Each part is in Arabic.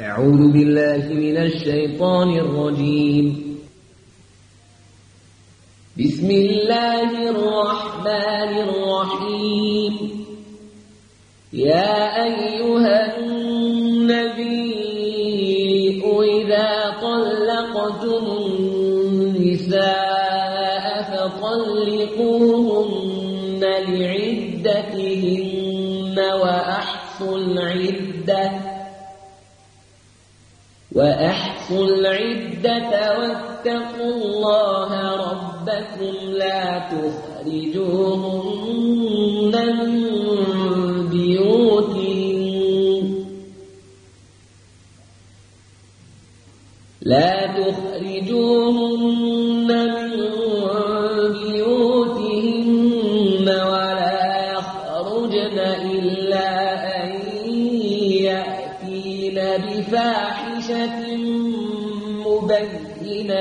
أعوذ بالله من الشيطان الرجيم. بسم الله الرحمن الرحيم. يا أيها النبي إذا طلقتم النساء فطلقوهن لعدتهن وأحصوا العدة واتقوا الله ربكم لا تخرجوهن من بيوتهن لا تخرجوهن من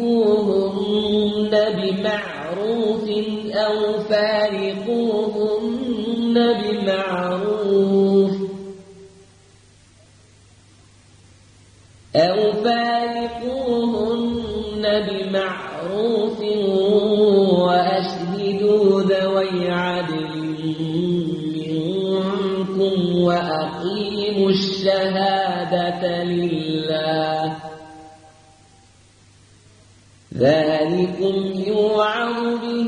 فأمسكوهن بمعروف أو فارقوهن بمعروف أو فارقوهن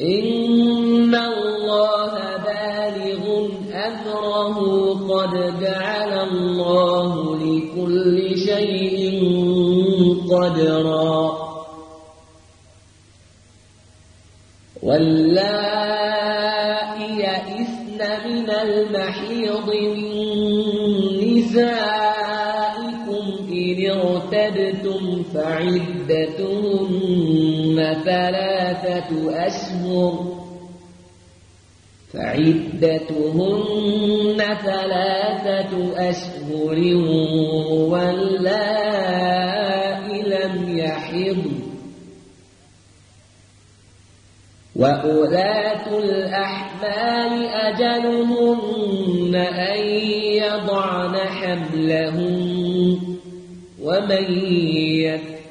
إن الله بالغ أمره قد جعل الله لكل شيء قدرا. واللائي يئسن من المحيض من نسائكم إن ارتبتم فعدتهن ثلاثة أشهر فعدتهن ثلاثة أشهر واللائي لم يحضن وأولاة الأحمال أجلهن أن يضعن حملهن ومن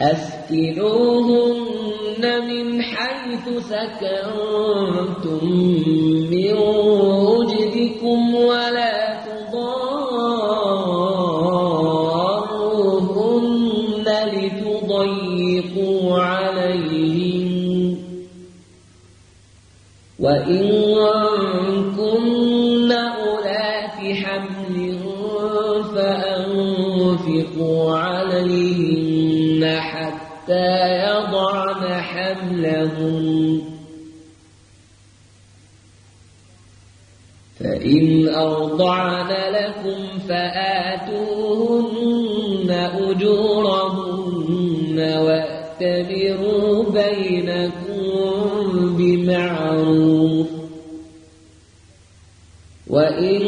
أسكنوهن من حيث سكنتم من وجدكم ولا تضاروهن لتضيقوا عليهم وإن كن أولات حمل فأنفقوا عليهن. حتى يضعن حملهن فإن أرضعن لكم فآتوهن أجورهن واتبروا بينكم بمعروف. وإن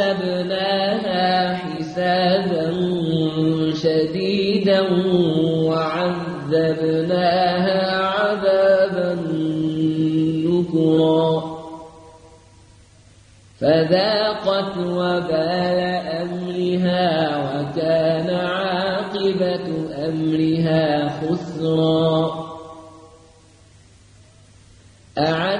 فحاسبناها حسابا شديدا وعذبناها عذابا نكرا. فذاقت وبال أمرها وكان عاقبة أمرها خسرا. أعد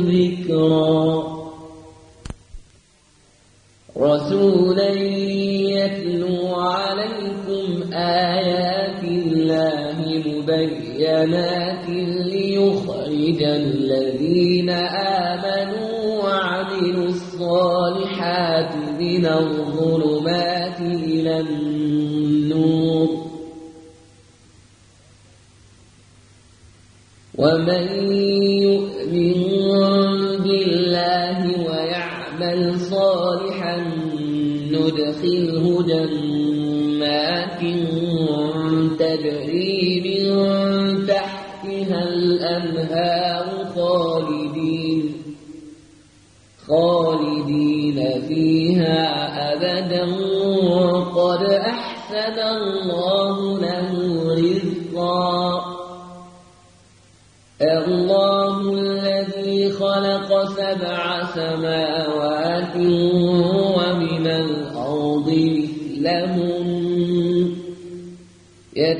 مبينات ليخرج الذين آمنوا وعملوا الصالحات من الظلمات إلى النور. ومن يؤمن بالله ويعمل صالحا ندخله جنات تجري من تحتها الأنهار خالدين خالدين فيها أبدا. قد أحسن الله له رزقا. الله الذي خلق سبع سماوات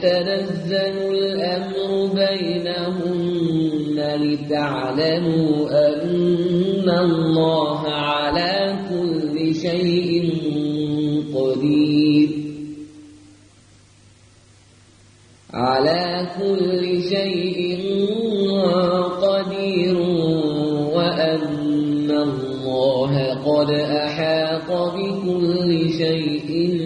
يتنزل الأمر بينهن لتعلموا أن الله على كل شيء قدير. على كل شيء قدير وأن الله قد أحاط بكل شيء